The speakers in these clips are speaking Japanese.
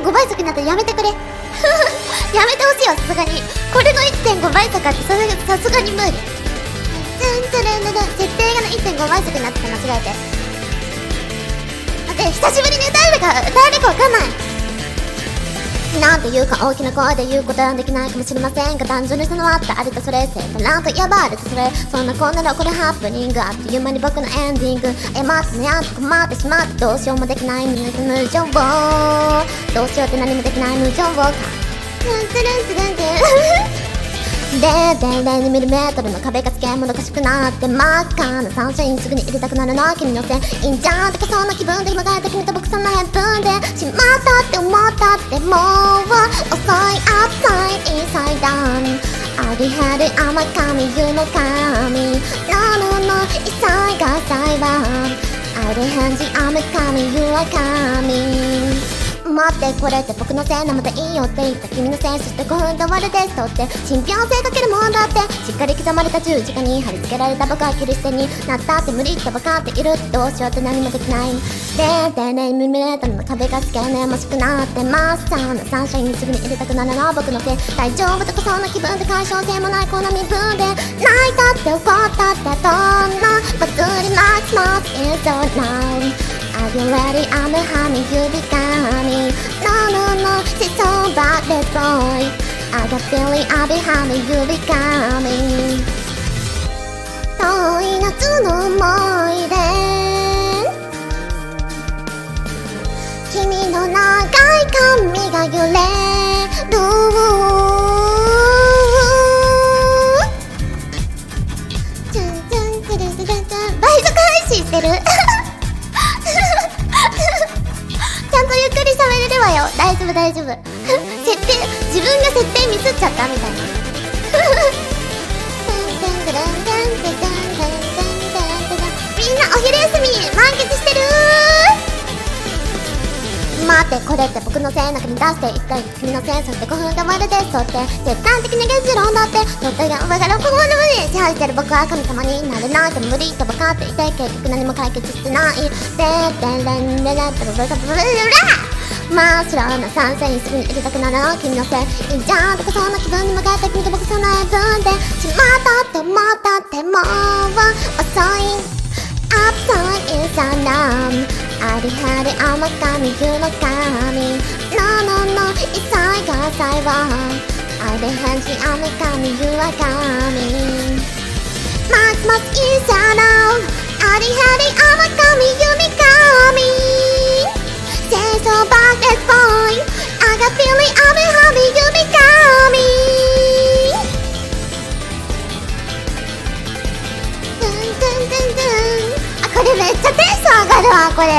5倍速になったらやめてくれ。やめてほしいわさすがに。これの1.5倍速ってさすがに無理。チャンチャランララ設定が1.5倍速になって間違えて。待って久しぶりに歌えるか歌えるかわかんない。なんていうか大きな声で言うことはできないかもしれませんが単純にそのあったあれとそれせたらんとやばあれとそれそんなこんなのこれハプニングあっという間に僕のエンディングえ待って悩んで困ってしまってどうしようもできない無無情をどうしようって何もできない無情をかルンツルンツルンツ0.02ミリメートルの壁がつけもどかしくなって真っ赤なサンシャインすぐに入れたくなるのは君のせいいいんじゃんってかそんな気分で今帰って君と僕そんなヘブンでしまったって思ったってもう遅い upside inside down ありはる甘神湯の神なのの一切が裁判あれ返事雨神湯は神待ってこれって僕のせいなのでいいよって言った君のせいそして5分で終わるテストって信憑性かけるもんだってしっかり刻まれた十字架に貼り付けられた僕は切り捨てになったって無理って分かっているってどうしようって何もできない0.0ミリメートルの壁がつけねもしくなってますサンシャインにすぐに入れたくなるの僕のせい大丈夫とかそんな気分で解消性もないこの身分で泣いたって怒ったってどんなバズります not in so now ふわり雨はみ指かみ喉のちそばでぽいあがってり雨はみびかみ遠い夏の思い出君の長い髪が揺れる倍速配信してるり喋れるわよ。大丈夫大丈夫。設定自分が設定ミスっちゃったみたい。な みんなお昼休み満喫してる待ってこれって僕のせい中に出して一回君のせいそして5分で終わるですとって。絶対的な結論だって。とってが上からここまで支配してる僕は神様になれないけど無理と分かっていて結局何も解決してない。でででんでででブルブルブルブル真っ白なサンシャインすぐに入れたくなる君のせいいいじゃんとかそんな気分に向かって君と僕そんな分でしまったって思ったってもう遅い Upside inside down ありはり甘神湯の神 No no no 一切が裁判あれ返事雨神湯は神 Much much inside out ありはり甘神これめっちゃテンション上がるわこれ。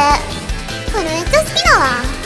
これめっちゃ好きだわ。